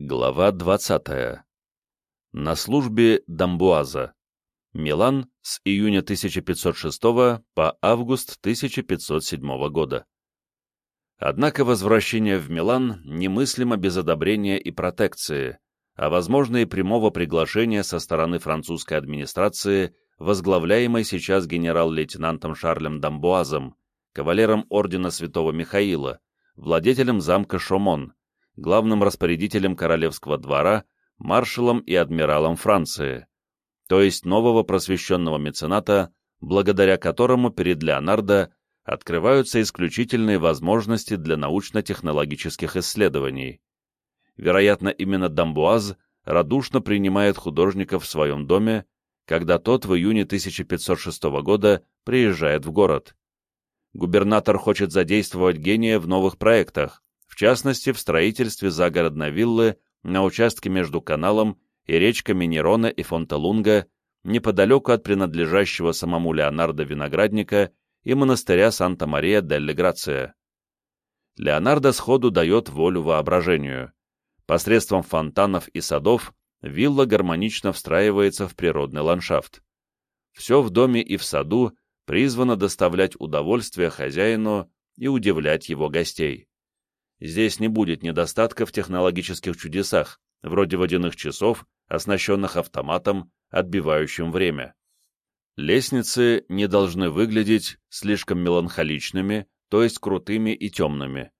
Глава 20. На службе Дамбуаза. Милан с июня 1506 по август 1507 года. Однако возвращение в Милан немыслимо без одобрения и протекции, а возможно и прямого приглашения со стороны французской администрации, возглавляемой сейчас генерал-лейтенантом Шарлем Дамбуазом, кавалером ордена Святого Михаила, владетелем замка Шомон, главным распорядителем королевского двора, маршалом и адмиралом Франции, то есть нового просвещенного мецената, благодаря которому перед Леонардо открываются исключительные возможности для научно-технологических исследований. Вероятно, именно Дамбуаз радушно принимает художника в своем доме, когда тот в июне 1506 года приезжает в город. Губернатор хочет задействовать гения в новых проектах, частности в строительстве загородной виллы на участке между каналом и речками Нерона и Фонталунга, неподалеку от принадлежащего самому Леонардо виноградника и монастыря Санта-Мария-дель-Грация. Леонардо сходу дает волю воображению. Посредством фонтанов и садов вилла гармонично встраивается в природный ландшафт. Все в доме и в саду призвано доставлять удовольствие хозяину и удивлять его гостей. Здесь не будет недостатка в технологических чудесах, вроде водяных часов, оснащенных автоматом, отбивающим время. Лестницы не должны выглядеть слишком меланхоличными, то есть крутыми и темными.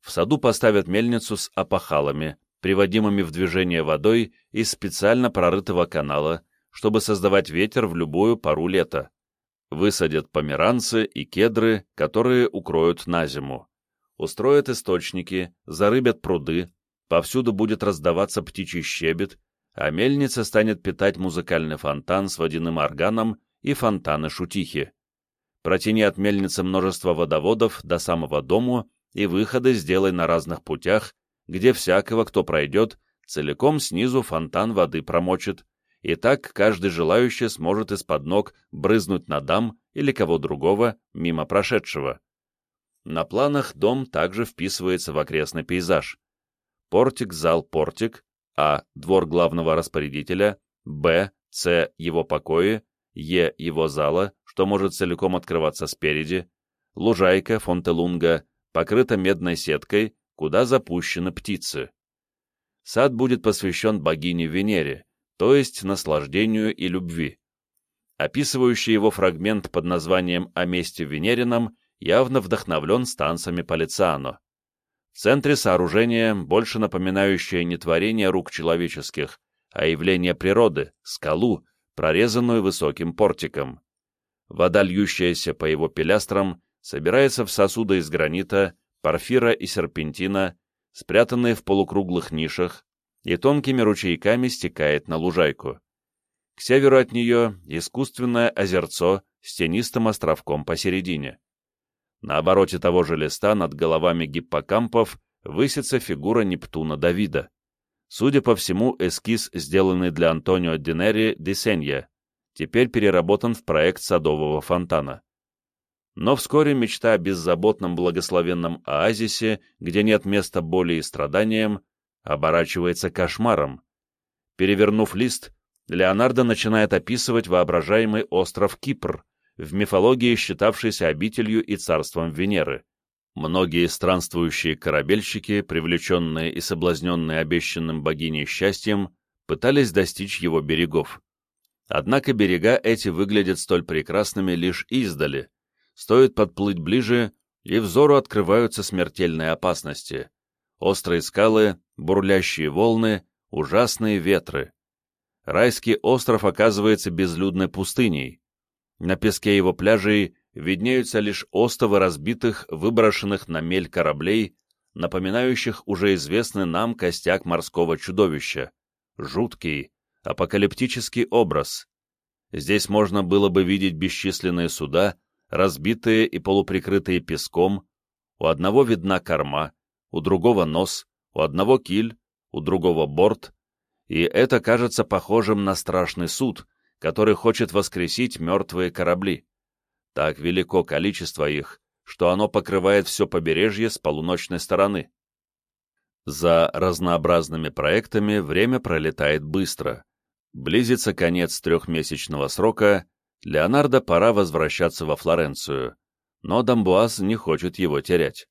В саду поставят мельницу с опахалами, приводимыми в движение водой из специально прорытого канала, чтобы создавать ветер в любую пару лета. Высадят померанцы и кедры, которые укроют на зиму устроят источники, зарыбят пруды, повсюду будет раздаваться птичий щебет, а мельница станет питать музыкальный фонтан с водяным органом и фонтаны-шутихи. Протяни от мельницы множество водоводов до самого дому и выходы сделай на разных путях, где всякого, кто пройдет, целиком снизу фонтан воды промочит, и так каждый желающий сможет из-под ног брызнуть на дам или кого другого, мимо прошедшего. На планах дом также вписывается в окрестный пейзаж. Портик, зал, портик, а. Двор главного распорядителя, б. С. Его покои, Е. Его зала, что может целиком открываться спереди, лужайка, фонтелунга, покрыта медной сеткой, куда запущены птицы. Сад будет посвящен богине Венере, то есть наслаждению и любви. Описывающий его фрагмент под названием «О месте Венерином» явно вдохновлен станциями Полициано. В центре сооружения, больше напоминающее не творение рук человеческих, а явление природы, скалу, прорезанную высоким портиком. Вода, льющаяся по его пилястрам, собирается в сосуды из гранита, порфира и серпентина, спрятанные в полукруглых нишах, и тонкими ручейками стекает на лужайку. К северу от нее искусственное озерцо с тенистым островком посередине. На обороте того же листа над головами гиппокампов высится фигура Нептуна Давида. Судя по всему, эскиз, сделанный для Антонио Динери Десенья, теперь переработан в проект садового фонтана. Но вскоре мечта о беззаботном благословенном оазисе, где нет места боли и страданиям, оборачивается кошмаром. Перевернув лист, Леонардо начинает описывать воображаемый остров Кипр, в мифологии считавшийся обителью и царством Венеры. Многие странствующие корабельщики, привлеченные и соблазненные обещанным богиней счастьем, пытались достичь его берегов. Однако берега эти выглядят столь прекрасными лишь издали. Стоит подплыть ближе, и взору открываются смертельные опасности. Острые скалы, бурлящие волны, ужасные ветры. Райский остров оказывается безлюдной пустыней. На песке его пляжей виднеются лишь остовы разбитых, выброшенных на мель кораблей, напоминающих уже известный нам костяк морского чудовища. Жуткий, апокалиптический образ. Здесь можно было бы видеть бесчисленные суда, разбитые и полуприкрытые песком, у одного видна корма, у другого нос, у одного киль, у другого борт, и это кажется похожим на страшный суд, который хочет воскресить мертвые корабли. Так велико количество их, что оно покрывает все побережье с полуночной стороны. За разнообразными проектами время пролетает быстро. Близится конец трехмесячного срока, Леонардо пора возвращаться во Флоренцию, но Дамбуаз не хочет его терять.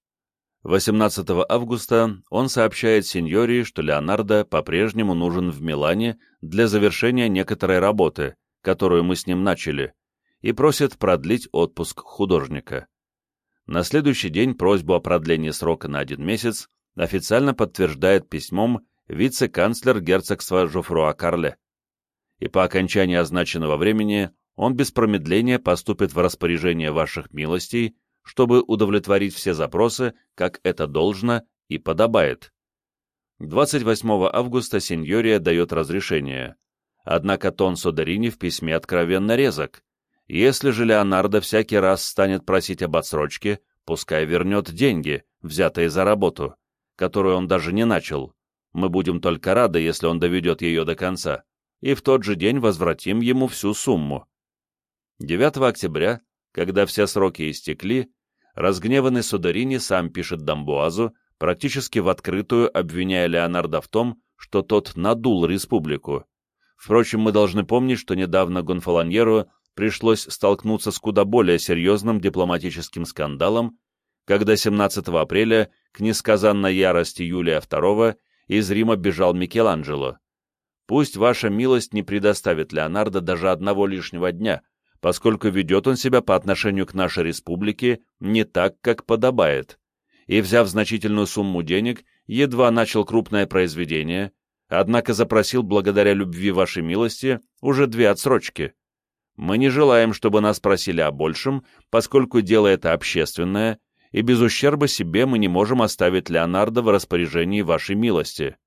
18 августа он сообщает сеньории, что Леонардо по-прежнему нужен в Милане для завершения некоторой работы, которую мы с ним начали, и просит продлить отпуск художника. На следующий день просьбу о продлении срока на один месяц официально подтверждает письмом вице-канцлер герцогства Жофруа Карле. И по окончании означенного времени он без промедления поступит в распоряжение ваших милостей, чтобы удовлетворить все запросы, как это должно и подобает. 28 августа сеньория дает разрешение. Однако тон Содерини в письме откровенно резок. Если же Леонардо всякий раз станет просить об отсрочке, пускай вернет деньги, взятые за работу которую он даже не начал. Мы будем только рады, если он доведет ее до конца, и в тот же день возвратим ему всю сумму. 9 октября, когда все сроки истекли, разгневанный Сударини сам пишет Дамбуазу, практически в открытую обвиняя Леонардо в том, что тот надул республику. Впрочем, мы должны помнить, что недавно Гонфалоньеру пришлось столкнуться с куда более серьезным дипломатическим скандалом, когда 17 апреля к несказанной ярости Юлия II из Рима бежал Микеланджело. Пусть ваша милость не предоставит Леонардо даже одного лишнего дня, поскольку ведет он себя по отношению к нашей республике не так, как подобает. И, взяв значительную сумму денег, едва начал крупное произведение, однако запросил благодаря любви вашей милости уже две отсрочки. Мы не желаем, чтобы нас просили о большем, поскольку дело это общественное, и без ущерба себе мы не можем оставить Леонардо в распоряжении вашей милости».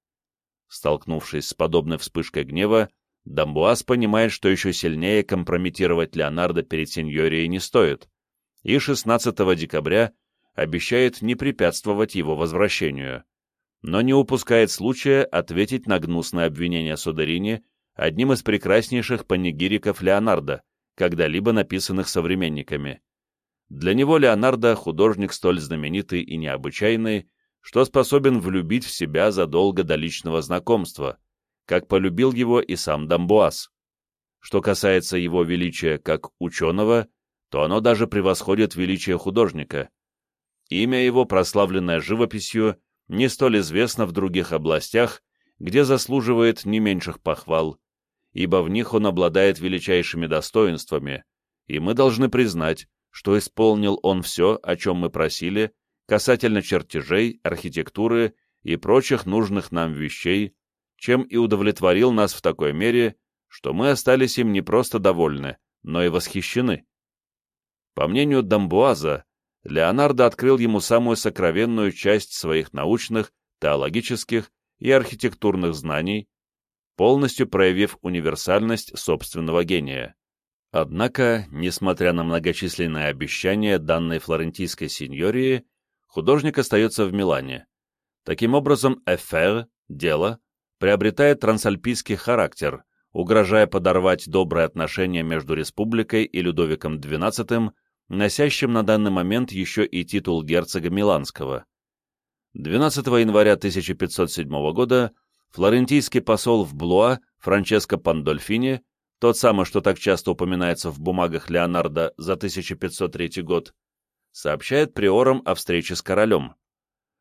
Столкнувшись с подобной вспышкой гнева, Дамбуаз понимает, что еще сильнее компрометировать Леонардо перед сеньорией не стоит, и 16 декабря обещает не препятствовать его возвращению, но не упускает случая ответить на гнусное обвинение Содерини одним из прекраснейших панигириков Леонардо, когда-либо написанных современниками. Для него Леонардо — художник столь знаменитый и необычайный, что способен влюбить в себя задолго до личного знакомства, как полюбил его и сам Дамбуаз. Что касается его величия как ученого, то оно даже превосходит величие художника. Имя его, прославленное живописью, не столь известно в других областях, где заслуживает не меньших похвал, ибо в них он обладает величайшими достоинствами, и мы должны признать, что исполнил он все, о чем мы просили, касательно чертежей, архитектуры и прочих нужных нам вещей, чем и удовлетворил нас в такой мере, что мы остались им не просто довольны, но и восхищены. По мнению Дамбуаза, Леонардо открыл ему самую сокровенную часть своих научных, теологических и архитектурных знаний, полностью проявив универсальность собственного гения. Однако, несмотря на многочисленные обещания данной флорентийской сеньории, художник остается в Милане. Таким образом, «эфер» — дело — приобретает трансальпийский характер, угрожая подорвать добрые отношения между республикой и Людовиком XII, носящим на данный момент еще и титул герцога Миланского. 12 января 1507 года флорентийский посол в Блуа Франческо Пандольфини тот самый, что так часто упоминается в бумагах Леонардо за 1503 год, сообщает приорам о встрече с королем.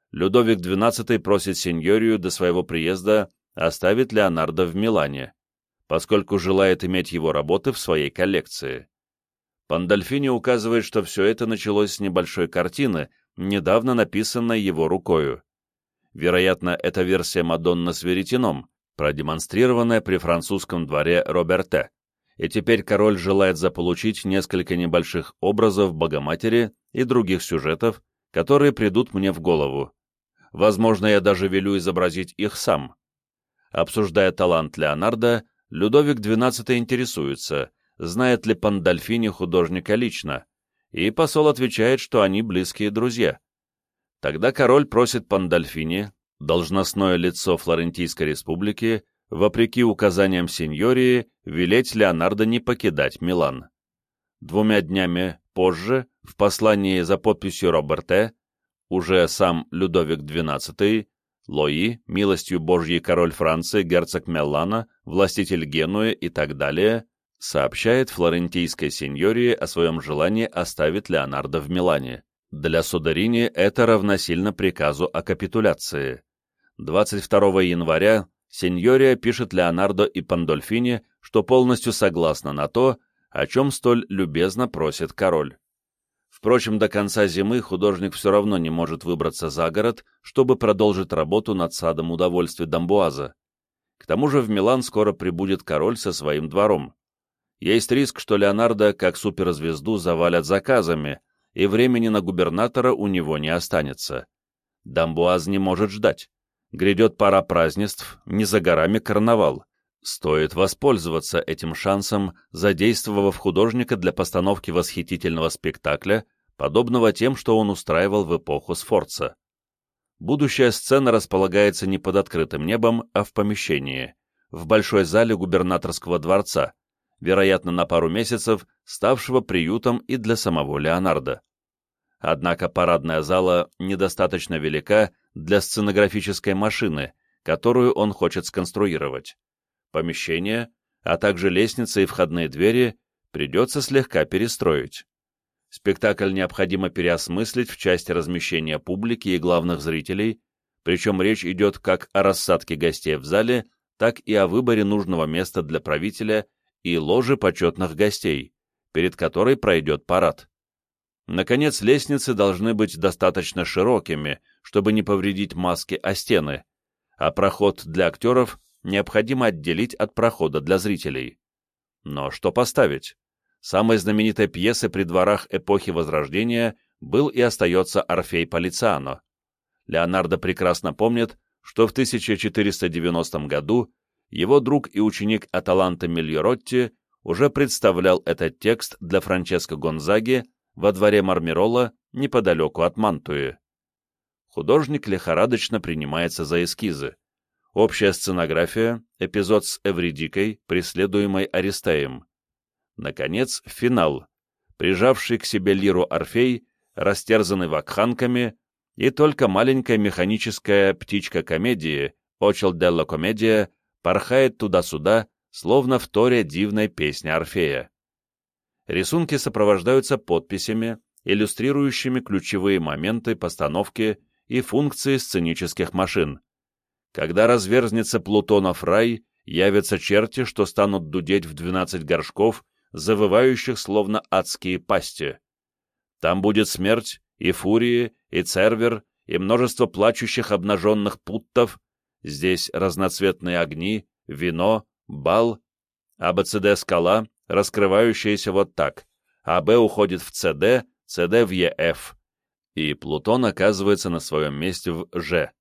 Людовик XII просит сеньорию до своего приезда оставить Леонардо в Милане, поскольку желает иметь его работы в своей коллекции. Пандольфини указывает, что все это началось с небольшой картины, недавно написанной его рукою. Вероятно, это версия Мадонна с веретеном, продемонстрированное при французском дворе Роберте, и теперь король желает заполучить несколько небольших образов Богоматери и других сюжетов, которые придут мне в голову. Возможно, я даже велю изобразить их сам. Обсуждая талант Леонардо, Людовик XII интересуется, знает ли Пандольфини художника лично, и посол отвечает, что они близкие друзья. Тогда король просит Пандольфини должностное лицо Флорентийской республики, вопреки указаниям сеньории, велеть Леонардо не покидать Милан. Двумя днями позже, в послании за подписью Роберте, уже сам Людовик XII Лои, милостью Божьей король Франции, герцог Меллана, властитель Генуи и так далее, сообщает флорентийской сеньории о своем желании оставить Леонардо в Милане. Для Сударини это равносильно приказу о капитуляции. 22 января сеньория пишет Леонардо и Пандольфини, что полностью согласна на то, о чем столь любезно просит король. Впрочем, до конца зимы художник все равно не может выбраться за город, чтобы продолжить работу над садом удовольствий Дамбуаза. К тому же в Милан скоро прибудет король со своим двором. Есть риск, что Леонардо, как суперзвезду, завалят заказами, и времени на губернатора у него не останется. Дамбуаз не может ждать. Грядет пора празднеств, не за горами карнавал. Стоит воспользоваться этим шансом, задействовав художника для постановки восхитительного спектакля, подобного тем, что он устраивал в эпоху Сфорца. Будущая сцена располагается не под открытым небом, а в помещении, в большой зале губернаторского дворца, вероятно, на пару месяцев, ставшего приютом и для самого Леонардо. Однако парадная зала недостаточно велика для сценографической машины, которую он хочет сконструировать. Помещение, а также лестницы и входные двери придется слегка перестроить. Спектакль необходимо переосмыслить в части размещения публики и главных зрителей, причем речь идет как о рассадке гостей в зале, так и о выборе нужного места для правителя и ложи почетных гостей, перед которой пройдет парад. Наконец, лестницы должны быть достаточно широкими, чтобы не повредить маски о стены, а проход для актеров необходимо отделить от прохода для зрителей. Но что поставить? Самой знаменитой пьесой при дворах эпохи Возрождения был и остается Орфей Полициано. Леонардо прекрасно помнит, что в 1490 году его друг и ученик Аталанта Мильоротти уже представлял этот текст для Франческо Гонзаги во дворе Мармирола неподалеку от Мантуи. Художник лихорадочно принимается за эскизы. Общая сценография, эпизод с Эвридикой, преследуемой Аристеем. Наконец, финал. Прижавший к себе лиру Орфей, растерзанный вакханками, и только маленькая механическая птичка комедии, Очел Делла Комедия, порхает туда-сюда, словно в торе дивной песни Орфея. Рисунки сопровождаются подписями, иллюстрирующими ключевые моменты постановки и функции сценических машин. Когда разверзнется Плутонов рай, явятся черти, что станут дудеть в двенадцать горшков, завывающих словно адские пасти. Там будет смерть, и фурии, и цервер, и множество плачущих обнаженных путтов, здесь разноцветные огни, вино, бал, АБЦД-скала, раскрывающаяся вот так, АБ уходит в ЦД, ЦД в ЕФ, и Плутон оказывается на своем месте в Ж.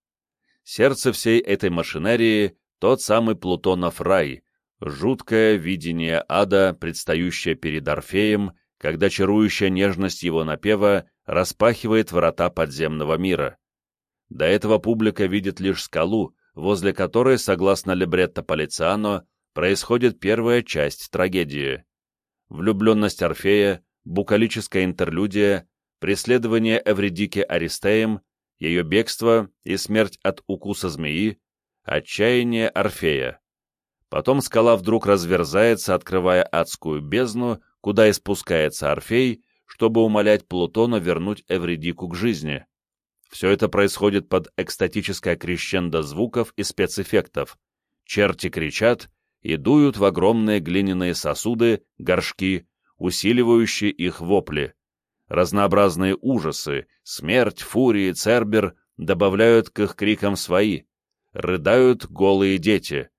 Сердце всей этой машинерии — тот самый Плутонов рай, жуткое видение ада, предстающее перед Орфеем, когда чарующая нежность его напева распахивает врата подземного мира. До этого публика видит лишь скалу, возле которой, согласно либретто Полициано, происходит первая часть трагедии. Влюбленность Орфея, букалическая интерлюдия, преследование Эвредики Аристеем ее бегство и смерть от укуса змеи, отчаяние Орфея. Потом скала вдруг разверзается, открывая адскую бездну, куда испускается Орфей, чтобы умолять Плутона вернуть Эвредику к жизни. Все это происходит под экстатическое крещендо звуков и спецэффектов. Черти кричат и дуют в огромные глиняные сосуды, горшки, усиливающие их вопли. Разнообразные ужасы, смерть, фурии, цербер добавляют к их крикам свои. Рыдают голые дети.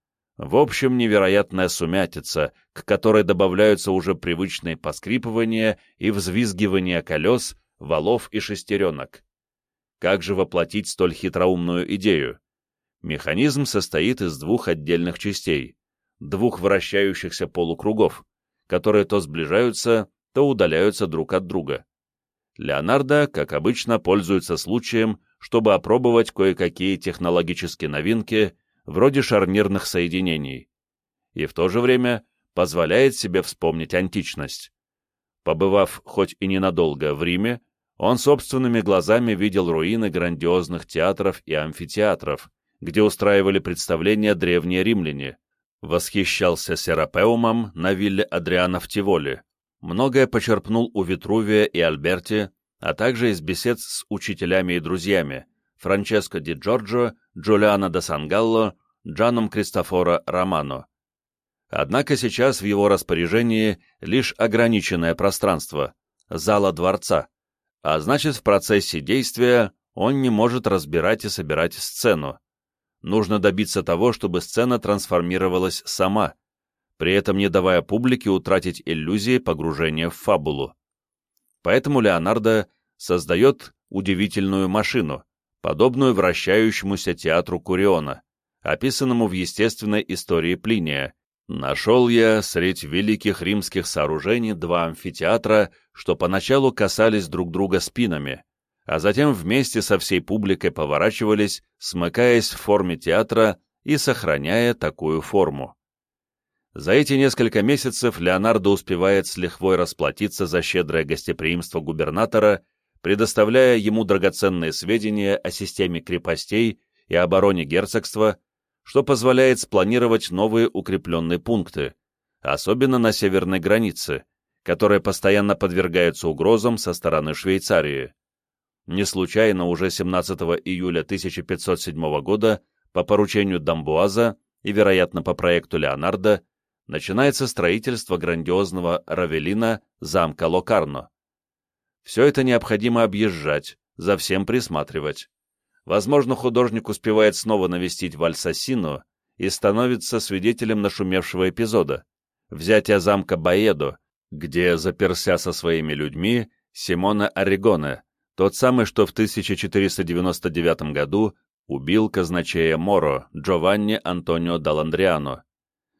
В общем, невероятная сумятица, к которой добавляются уже привычные поскрипывания и взвизгивания колес, валов и шестеренок. Как же воплотить столь хитроумную идею? Механизм состоит из двух отдельных частей, двух вращающихся полукругов, которые то сближаются, то удаляются друг от друга. Леонардо, как обычно, пользуется случаем, чтобы опробовать кое-какие технологические новинки, вроде шарнирных соединений, и в то же время позволяет себе вспомнить античность. Побывав хоть и ненадолго в Риме, Он собственными глазами видел руины грандиозных театров и амфитеатров, где устраивали представления древние римляне, восхищался Серапеумом на вилле Адриана в Тиволе, многое почерпнул у Витрувия и Альберти, а также из бесед с учителями и друзьями Франческо ди Джорджо, Джулиано да Сангалло, Джаном Кристофоро Романо. Однако сейчас в его распоряжении лишь ограниченное пространство, зала дворца, а значит в процессе действия он не может разбирать и собирать сцену. Нужно добиться того, чтобы сцена трансформировалась сама, при этом не давая публике утратить иллюзии погружения в фабулу. Поэтому Леонардо создает удивительную машину, подобную вращающемуся театру Куриона, описанному в естественной истории Плиния. Нашел я средь великих римских сооружений два амфитеатра, что поначалу касались друг друга спинами, а затем вместе со всей публикой поворачивались, смыкаясь в форме театра и сохраняя такую форму. За эти несколько месяцев Леонардо успевает с лихвой расплатиться за щедрое гостеприимство губернатора, предоставляя ему драгоценные сведения о системе крепостей и обороне герцогства, что позволяет спланировать новые укрепленные пункты, особенно на северной границе, которые постоянно подвергаются угрозам со стороны Швейцарии. Не случайно уже 17 июля 1507 года по поручению Дамбуаза и, вероятно, по проекту Леонардо, начинается строительство грандиозного Равелина замка Локарно. Все это необходимо объезжать, за всем присматривать. Возможно, художник успевает снова навестить Вальсасино и становится свидетелем нашумевшего эпизода — взятия замка Баедо, где, заперся со своими людьми, Симона Орегоне, тот самый, что в 1499 году убил казначея Моро Джованни Антонио Даландриано.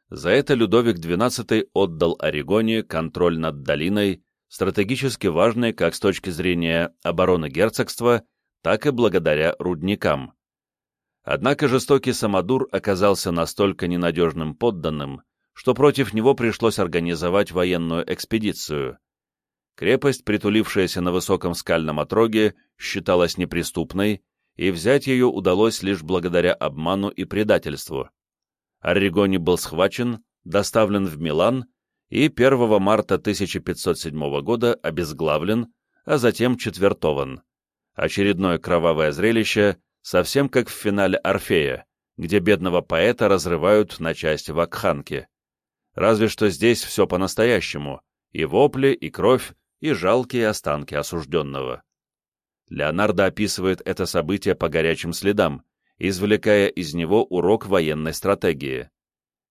За это Людовик XII отдал Орегоне контроль над долиной, стратегически важной как с точки зрения обороны герцогства, так и благодаря рудникам. Однако жестокий Самодур оказался настолько ненадежным подданным, что против него пришлось организовать военную экспедицию. Крепость, притулившаяся на высоком скальном отроге, считалась неприступной, и взять ее удалось лишь благодаря обману и предательству. Орригони был схвачен, доставлен в Милан и 1 марта 1507 года обезглавлен, а затем четвертован. Очередное кровавое зрелище, совсем как в финале «Орфея», где бедного поэта разрывают на части вакханки. Разве что здесь все по-настоящему, и вопли, и кровь, и жалкие останки осужденного. Леонардо описывает это событие по горячим следам, извлекая из него урок военной стратегии.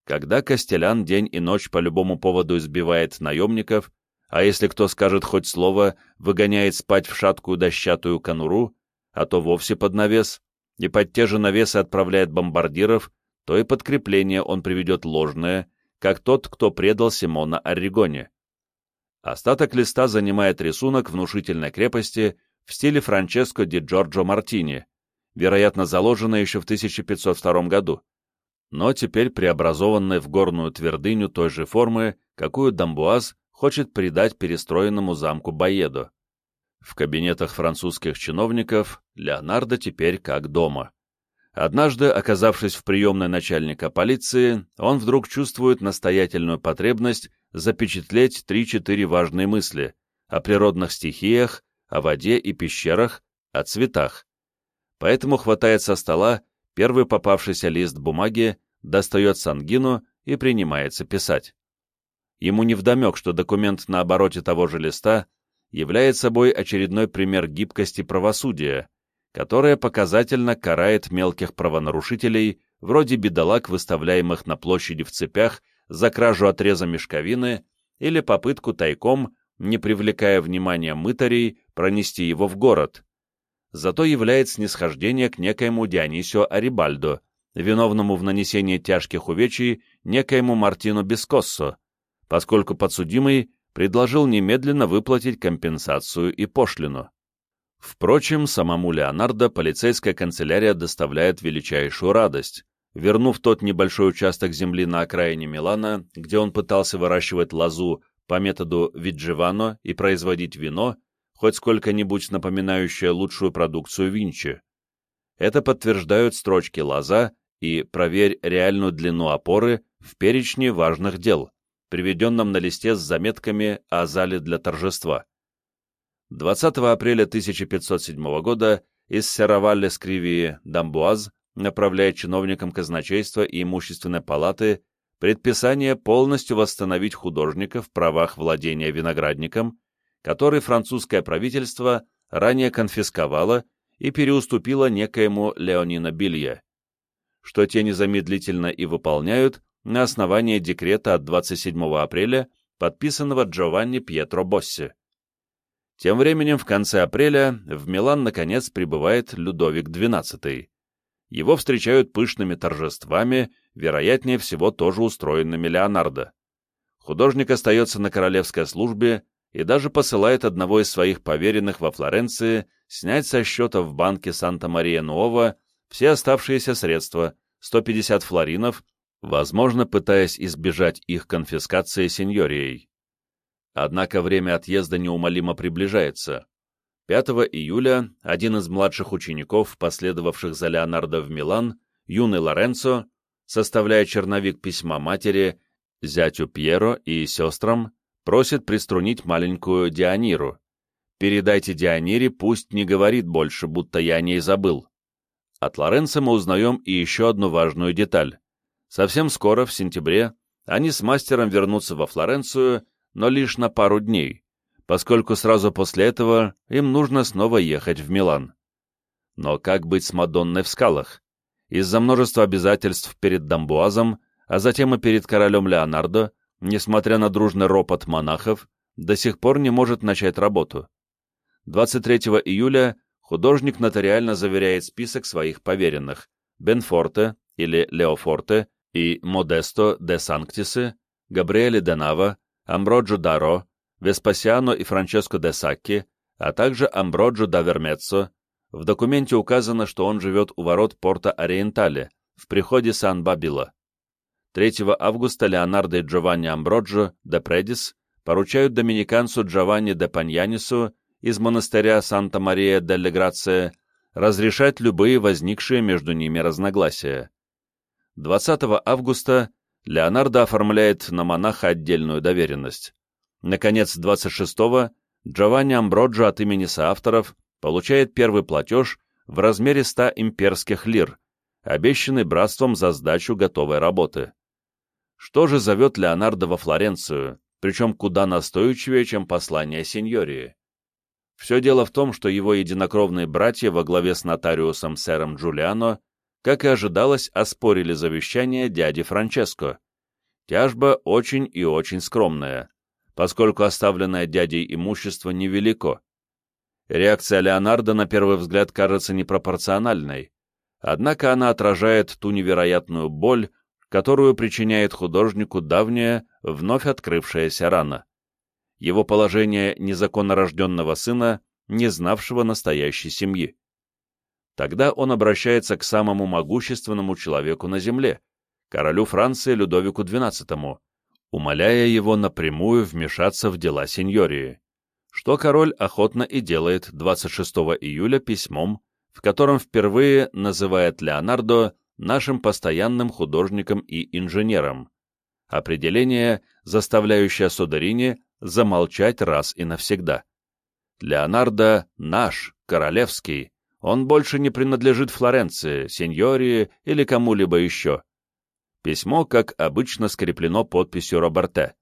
Когда Костелян день и ночь по любому поводу избивает наемников, а если кто скажет хоть слово, выгоняет спать в шаткую дощатую конуру, а то вовсе под навес, и под те же навесы отправляет бомбардиров, то и подкрепление он приведет ложное, как тот, кто предал Симона Орригоне. Остаток листа занимает рисунок внушительной крепости в стиле Франческо ди Джорджо Мартини, вероятно, заложенная еще в 1502 году, но теперь преобразованная в горную твердыню той же формы, какую Дамбуаз хочет придать перестроенному замку Баедо. В кабинетах французских чиновников Леонардо теперь как дома. Однажды, оказавшись в приемной начальника полиции, он вдруг чувствует настоятельную потребность запечатлеть три-четыре важные мысли о природных стихиях, о воде и пещерах, о цветах поэтому хватает со стола первый попавшийся лист бумаги, достает сангину и принимается писать. Ему невдомек, что документ на обороте того же листа является собой очередной пример гибкости правосудия, которое показательно карает мелких правонарушителей, вроде бедолаг, выставляемых на площади в цепях за кражу отреза мешковины или попытку тайком, не привлекая внимания мытарей, пронести его в город, зато являет снисхождение к некоему Дионисио Арибальдо, виновному в нанесении тяжких увечий некоему Мартину Бескоссо, поскольку подсудимый предложил немедленно выплатить компенсацию и пошлину. Впрочем, самому Леонардо полицейская канцелярия доставляет величайшую радость. Вернув тот небольшой участок земли на окраине Милана, где он пытался выращивать лозу по методу Видживано и производить вино, хоть сколько-нибудь напоминающее лучшую продукцию Винчи. Это подтверждают строчки Лаза и «Проверь реальную длину опоры» в перечне важных дел, приведенном на листе с заметками о зале для торжества. 20 апреля 1507 года из Серовалле Скривии Дамбуаз направляет чиновникам казначейства и имущественной палаты предписание полностью восстановить художника в правах владения виноградником, который французское правительство ранее конфисковало и переуступило некоему Леонино Билье, что те незамедлительно и выполняют на основании декрета от 27 апреля, подписанного Джованни Пьетро Босси. Тем временем в конце апреля в Милан наконец прибывает Людовик XII. Его встречают пышными торжествами, вероятнее всего тоже устроенными Леонардо. Художник остается на королевской службе и даже посылает одного из своих поверенных во Флоренции снять со счета в банке Санта-Мария-Нуова все оставшиеся средства, 150 флоринов, возможно, пытаясь избежать их конфискации сеньорией. Однако время отъезда неумолимо приближается. 5 июля один из младших учеников, последовавших за Леонардо в Милан, юный Лоренцо, составляя черновик письма матери, зятю Пьеро и сестрам, просит приструнить маленькую Диониру. «Передайте Дионире, пусть не говорит больше, будто я о ней забыл». От Лоренцо мы узнаем и еще одну важную деталь. Совсем скоро, в сентябре, они с мастером вернутся во Флоренцию но лишь на пару дней, поскольку сразу после этого им нужно снова ехать в Милан. Но как быть с Мадонной в скалах? Из-за множества обязательств перед Дамбуазом, а затем и перед королем Леонардо, несмотря на дружный ропот монахов, до сих пор не может начать работу. 23 июля художник нотариально заверяет список своих поверенных Бенфорте или Леофорте и Модесто де Санктисы, Габриэле де Нава, Амброджо Даро, Веспасиано и Франческо де Сакки, а также Амброджо да Вермеццо, в документе указано, что он живет у ворот порта Ориентале, в приходе Сан-Бабило. 3 августа Леонардо и Джованни Амброджо де Предис поручают доминиканцу Джованни де Паньянису из монастыря Санта-Мария дель Грация разрешать любые возникшие между ними разногласия. 20 августа Леонардо оформляет на монаха отдельную доверенность. Наконец, 26-го Джованни Амброджо от имени соавторов получает первый платеж в размере 100 имперских лир, обещанный братством за сдачу готовой работы. Что же зовет Леонардо во Флоренцию, причем куда настойчивее, чем послание сеньории? Все дело в том, что его единокровные братья во главе с нотариусом сэром Джулиано как и ожидалось, оспорили завещание дяди Франческо. Тяжба очень и очень скромная, поскольку оставленное дядей имущество невелико. Реакция Леонардо на первый взгляд кажется непропорциональной, однако она отражает ту невероятную боль, которую причиняет художнику давняя, вновь открывшаяся рана. Его положение незаконно рожденного сына, не знавшего настоящей семьи. Тогда он обращается к самому могущественному человеку на земле, королю Франции Людовику XII, умоляя его напрямую вмешаться в дела сеньории, что король охотно и делает 26 июля письмом, в котором впервые называет Леонардо нашим постоянным художником и инженером, определение, заставляющее Содерини замолчать раз и навсегда. Леонардо наш, королевский, он больше не принадлежит Флоренции, сеньории или кому-либо еще. Письмо, как обычно, скреплено подписью Роберте.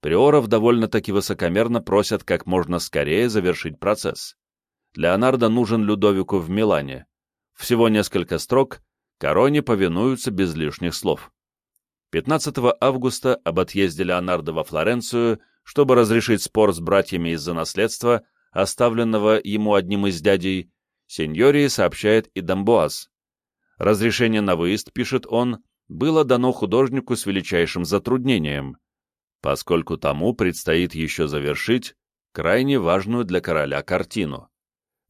Приоров довольно-таки высокомерно просят как можно скорее завершить процесс. Леонардо нужен Людовику в Милане. Всего несколько строк, короне повинуются без лишних слов. 15 августа об отъезде Леонардо во Флоренцию, чтобы разрешить спор с братьями из-за наследства, оставленного ему одним из дядей, Сеньории сообщает и Дамбоаз. Разрешение на выезд, пишет он, было дано художнику с величайшим затруднением, поскольку тому предстоит еще завершить крайне важную для короля картину.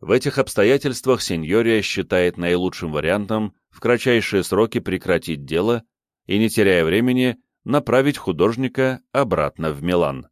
В этих обстоятельствах сеньория считает наилучшим вариантом в кратчайшие сроки прекратить дело и, не теряя времени, направить художника обратно в Милан.